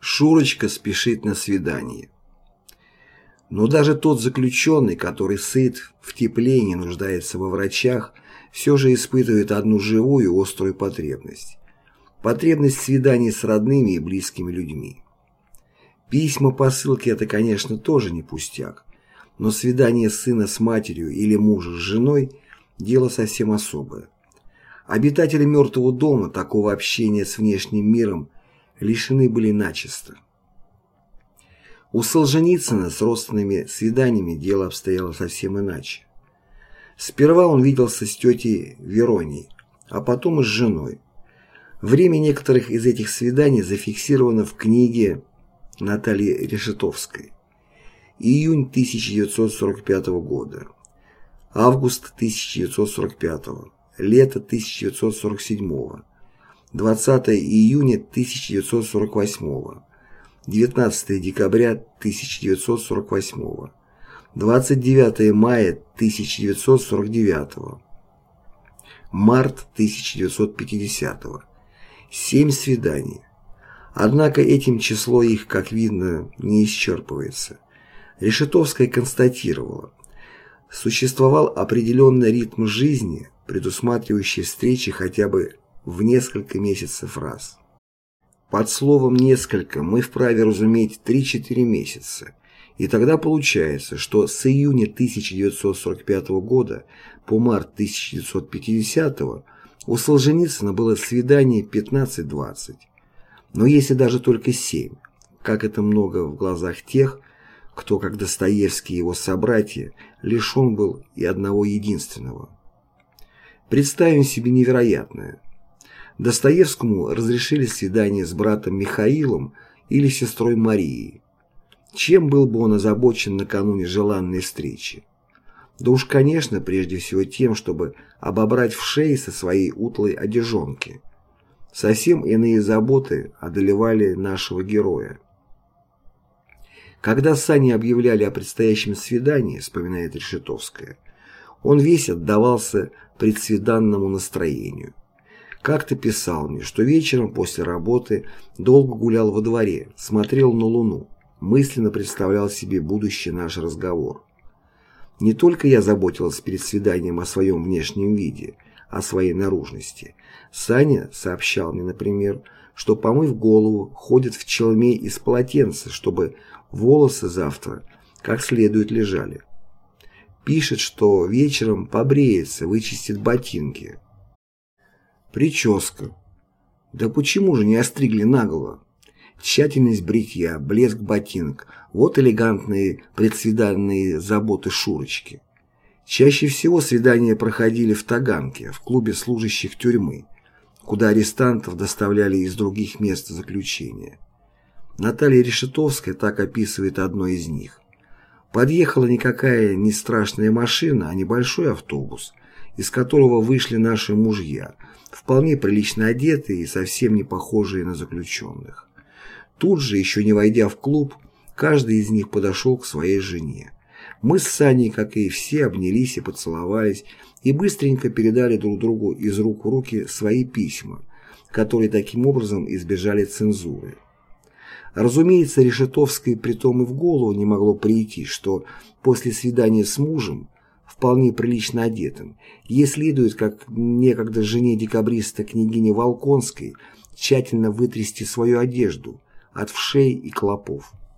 Шурочка спешит на свидание. Но даже тот заключенный, который сыт, в тепле не нуждается во врачах, все же испытывает одну живую острую потребность. Потребность свиданий с родными и близкими людьми. Письма, посылки – это, конечно, тоже не пустяк, но свидание сына с матерью или мужа с женой – дело совсем особое. Обитатели мертвого дома такого общения с внешним миром лишены были начисто. У Солженицына с родственными свиданиями дело обстояло совсем иначе. Сперва он виделся с тетей Веронией, а потом и с женой. Время некоторых из этих свиданий зафиксировано в книге Натальи Решетовской. Июнь 1945 года. Август 1945. Лето 1947. 20 июня 1948. 19 декабря 1948. 29 мая 1949. Март 1950. Семь свиданий. Однако этим число их, как видно, не исчерпывается. Решетовская констатировала, существовал определенный ритм жизни, предусматривающий встречи хотя бы в несколько месяцев раз. Под словом «несколько» мы вправе разуметь 3-4 месяца, и тогда получается, что с июня 1945 года по март 1950 у Солженицына было свидание 15-20. Но если даже только 7, как это много в глазах тех, кто, как Достоевский и его собратья, лишен был и одного единственного. Представим себе невероятное. Достоевскому разрешили свидание с братом Михаилом или сестрой Марией. Чем был бы он озабочен накануне желанной встречи? Да уж, конечно, прежде всего тем, чтобы обобрать в шее со своей утлой одежонки. Совсем иные заботы одолевали нашего героя. Когда Сане объявляли о предстоящем свидании, вспоминает Решетовская, он весь отдавался предсвиданному настроению. Как-то писал мне, что вечером после работы долго гулял во дворе, смотрел на луну, мысленно представлял себе будущий наш разговор. Не только я заботилась перед свиданием о своем внешнем виде, о своей наружности. Саня сообщал мне, например, что, помыв голову, ходит в челме из полотенца, чтобы волосы завтра как следует лежали. Пишет, что вечером побреется, вычистит ботинки. Прическа. Да почему же не остригли наголо? Тщательность бритья, блеск ботинок – вот элегантные предсвиданные заботы Шурочки. Чаще всего свидания проходили в Таганке, в клубе служащих тюрьмы, куда арестантов доставляли из других мест заключения. Наталья Решетовская так описывает одно из них. Подъехала никакая не страшная машина, а небольшой автобус, из которого вышли наши мужья, вполне прилично одетые и совсем не похожие на заключенных. Тут же, еще не войдя в клуб, каждый из них подошел к своей жене. Мы с Саней, как и все, обнялись и поцеловались, и быстренько передали друг другу из рук в руки свои письма, которые таким образом избежали цензуры. Разумеется, Решетовской притом и в голову не могло прийти, что после свидания с мужем, вполне прилично одетым, ей следует, как некогда жене декабриста княгини Волконской, тщательно вытрясти свою одежду, от вшей и клопов.